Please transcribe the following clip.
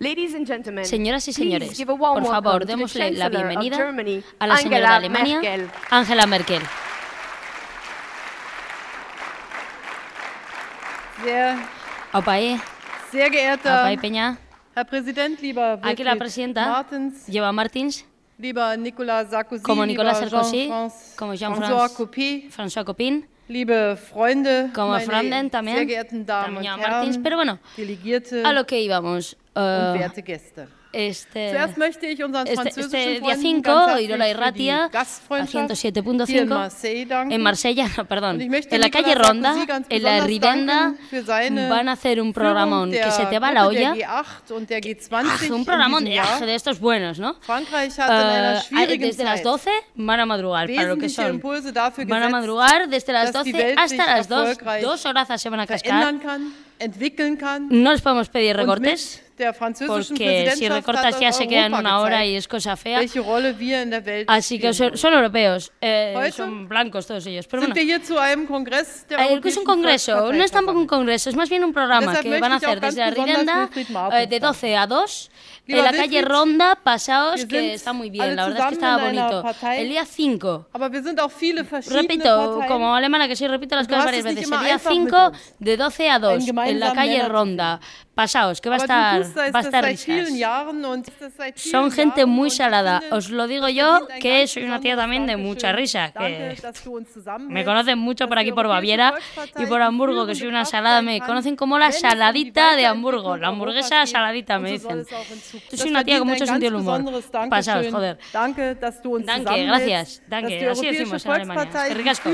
Ladies and gentlemen, Señoras y señores, por favor, démosle la bienvenida a la señora de Angela Alemania, Merkel. Angela Merkel. Sehr, Aupa ahí, sehr aupa geehrter ahí, Peña. Aquí la presidenta lleva Martins, como Nicolas Sarkozy, como François Jean-François Copin, liebe Freunde, como Franden también, también Martins. Pero bueno, a lo que íbamos. Und eh, werte Gäste. este, Zuerst möchte ich unseren este, französischen este día Freunden 5, ganz herzlich Irola Irratia, a Gastfreundschaft hier in 107.5, Marseille danken. en Marsella, perdón, en la calle Ronda, en la Rivenda, van a hacer un programón que se te va la olla. G8 und der G20 Ah, un programón de, estos buenos, ¿no? Schwierigen desde las Zeit 12 van a madrugar, para lo que son. Van a madrugar desde las dass die 12 Welt hasta las 2. erfolgreich Dos horas se van a cascar. No les podemos pedir recortes, porque si recortas ya se queda en Europa una hora y es cosa fea. Así que son, son europeos, eh, son blancos todos ellos. Pero bueno, Eh, es un congreso, no es tampoco un congreso, es más bien un programa que van a hacer desde la Martens eh, de 12 a 2 en la calle Ronda, pasaos, que está muy bien, la verdad es que estaba bonito. El día 5, Aber wir sind auch viele verschiedene repito, como alemana que soy, repito las cosas varias veces, el día einfach mit 5 uns. de 12 a 2 en la calle Ronda, pasaos, que va a estar, va a estar risas. Son gente muy salada. Os lo digo yo, que soy una tía también de mucha risa. Que me conocen mucho por aquí por Baviera y por Hamburgo, que soy una salada. Me conocen como la saladita de Hamburgo, la hamburguesa saladita, me dicen. Yo soy una tía con mucho sentido del humor. Pasaos, joder. Danke, gracias, danke. Así decimos en Alemania. Es que ricasco.